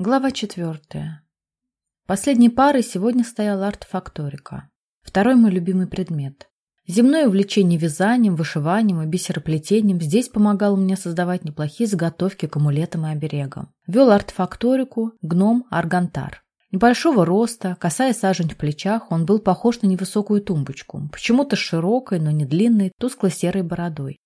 Глава четвертая. Последней парой сегодня стояла артефакторика. Второй мой любимый предмет. Земное увлечение вязанием, вышиванием и бисероплетением здесь помогало мне создавать неплохие заготовки к амулетам и оберегам. Вел артефакторику гном Аргантар. Небольшого роста, касая сажень в плечах, он был похож на невысокую тумбочку, почему-то широкой, но не длинной, тускло-серой бородой.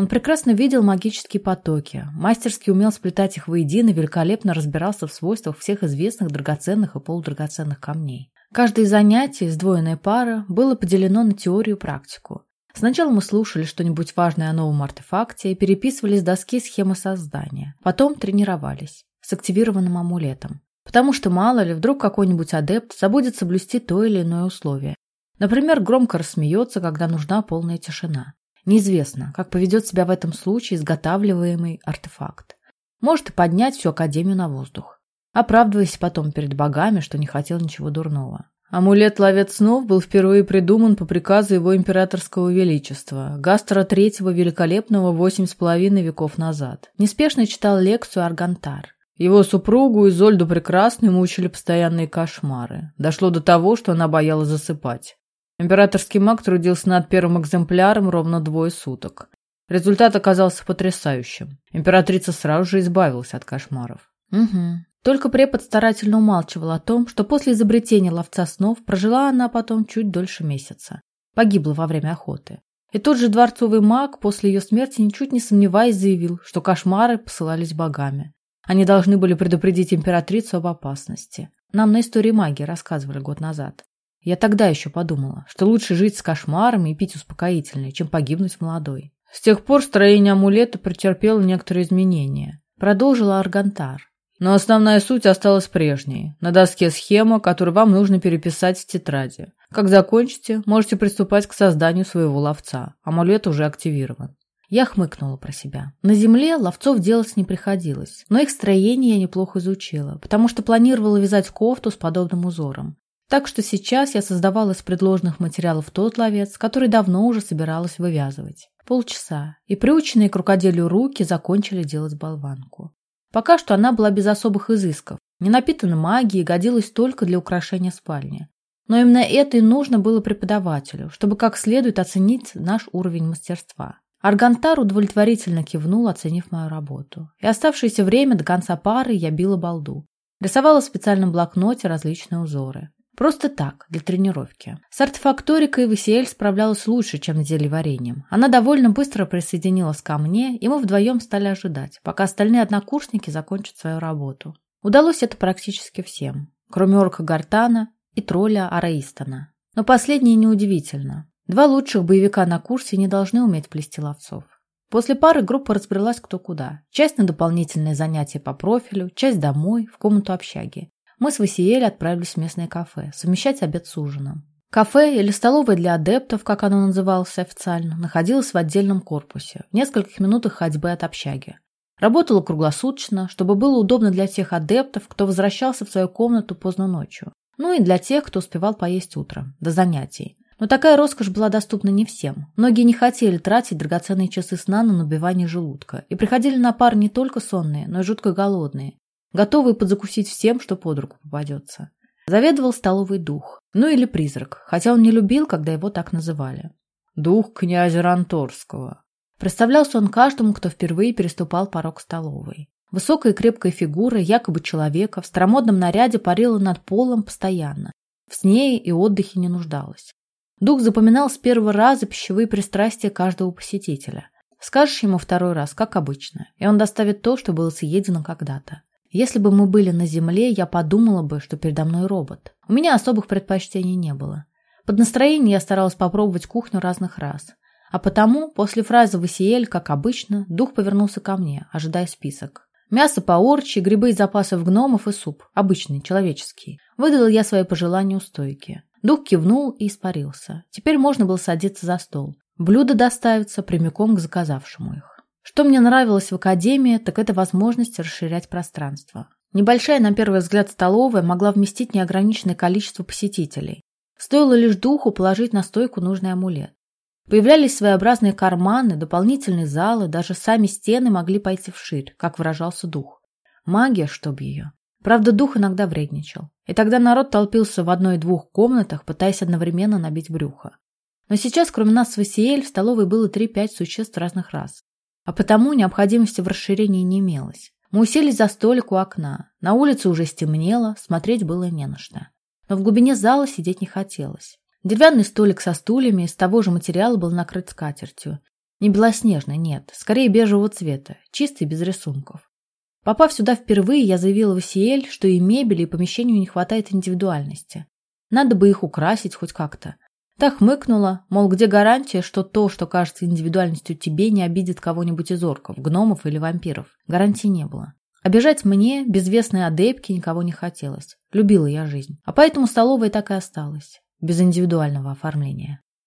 Он прекрасно видел магические потоки, мастерски умел сплетать их воедино великолепно разбирался в свойствах всех известных драгоценных и полудрагоценных камней. Каждое занятие, сдвоенная пара, было поделено на теорию и практику. Сначала мы слушали что-нибудь важное о новом артефакте и переписывали с доски схемы создания. Потом тренировались с активированным амулетом. Потому что, мало ли, вдруг какой-нибудь адепт забудет соблюсти то или иное условие. Например, громко рассмеется, когда нужна полная тишина. Неизвестно, как поведет себя в этом случае изготавливаемый артефакт. Может и поднять всю Академию на воздух, оправдываясь потом перед богами, что не хотел ничего дурного. Амулет «Ловец снов» был впервые придуман по приказу его императорского величества, Гастера III Великолепного восемь с половиной веков назад. Неспешно читал лекцию Аргантар. Его супругу Изольду Прекрасную мучили постоянные кошмары. Дошло до того, что она боялась засыпать. Императорский маг трудился над первым экземпляром ровно двое суток. Результат оказался потрясающим. Императрица сразу же избавилась от кошмаров. Угу. Только препод старательно умалчивал о том, что после изобретения ловца снов прожила она потом чуть дольше месяца. Погибла во время охоты. И тот же дворцовый маг после ее смерти, ничуть не сомневаясь, заявил, что кошмары посылались богами. Они должны были предупредить императрицу об опасности. Нам на истории магии рассказывали год назад. Я тогда еще подумала, что лучше жить с кошмарами и пить успокоительное, чем погибнуть молодой. С тех пор строение амулета претерпело некоторые изменения. Продолжила Аргантар. Но основная суть осталась прежней. На доске схема, которую вам нужно переписать в тетради. Как закончите, можете приступать к созданию своего ловца. Амулет уже активирован. Я хмыкнула про себя. На земле ловцов делать не приходилось, но их строение я неплохо изучила, потому что планировала вязать кофту с подобным узором. Так что сейчас я создавала из предложенных материалов тот ловец, который давно уже собиралась вывязывать. Полчаса, и приученные к рукоделию руки закончили делать болванку. Пока что она была без особых изысков, не напитана магией, годилась только для украшения спальни. Но именно это и нужно было преподавателю, чтобы как следует оценить наш уровень мастерства. Аргантар удовлетворительно кивнул, оценив мою работу. И оставшееся время до конца пары я била балду. Рисовала в специальном блокноте различные узоры. Просто так, для тренировки. С артефакторикой Васиэль справлялась лучше, чем с зельеварением. Она довольно быстро присоединилась ко мне, и мы вдвоем стали ожидать, пока остальные однокурсники закончат свою работу. Удалось это практически всем, кроме орка Гартана и тролля Араистона. Но последнее неудивительно. Два лучших боевика на курсе не должны уметь плести ловцов. После пары группа разбрелась кто куда. Часть на дополнительные занятия по профилю, часть домой, в комнату общаги. Мы с Васиэль отправились в местное кафе, совмещать обед с ужином. Кафе или столовая для адептов, как оно называлось официально, находилось в отдельном корпусе, в нескольких минутах ходьбы от общаги. Работало круглосуточно, чтобы было удобно для тех адептов, кто возвращался в свою комнату поздно ночью. Ну и для тех, кто успевал поесть утром, до занятий. Но такая роскошь была доступна не всем. Многие не хотели тратить драгоценные часы сна на набивание желудка и приходили на пар не только сонные, но и жутко голодные, готовый подзакусить всем, что под руку попадется. Заведовал столовый дух, ну или призрак, хотя он не любил, когда его так называли. Дух князя Ранторского. Представлялся он каждому, кто впервые переступал порог столовой. Высокая и крепкая фигура, якобы человека, в старомодном наряде парила над полом постоянно. В сне и отдыхе не нуждалась. Дух запоминал с первого раза пищевые пристрастия каждого посетителя. Скажешь ему второй раз, как обычно, и он доставит то, что было съедено когда-то. Если бы мы были на Земле, я подумала бы, что передо мной робот. У меня особых предпочтений не было. Под настроение я старалась попробовать кухню разных раз. А потому, после фразы «Васиэль», как обычно, дух повернулся ко мне, ожидая список. Мясо по-орчи, грибы из запасов гномов и суп. Обычный, человеческий. Выдала я свои пожелания у стойки. Дух кивнул и испарился. Теперь можно было садиться за стол. Блюда доставятся прямиком к заказавшему их. Что мне нравилось в академии, так это возможность расширять пространство. Небольшая, на первый взгляд, столовая могла вместить неограниченное количество посетителей. Стоило лишь духу положить на стойку нужный амулет. Появлялись своеобразные карманы, дополнительные залы, даже сами стены могли пойти вширь, как выражался дух. Магия, чтоб ее. Правда, дух иногда вредничал. И тогда народ толпился в одной-двух комнатах, пытаясь одновременно набить брюхо. Но сейчас, кроме нас с Васиэль, в столовой было 3-5 существ разных рас. А потому необходимости в расширении не имелось. Мы уселись за столик у окна. На улице уже стемнело, смотреть было не на что. Но в глубине зала сидеть не хотелось. Деревянный столик со стульями из того же материала был накрыт скатертью. Не белоснежный, нет, скорее бежевого цвета, чистый, без рисунков. Попав сюда впервые, я заявила Васиэль, что и мебели, и помещению не хватает индивидуальности. Надо бы их украсить хоть как-то. Та хмыкнула, мол, где гарантия, что то, что кажется индивидуальностью тебе, не обидит кого-нибудь из орков, гномов или вампиров. Гарантии не было. Обижать мне, безвестной адепке, никого не хотелось. Любила я жизнь. А поэтому столовая так и осталась. Без индивидуального оформления.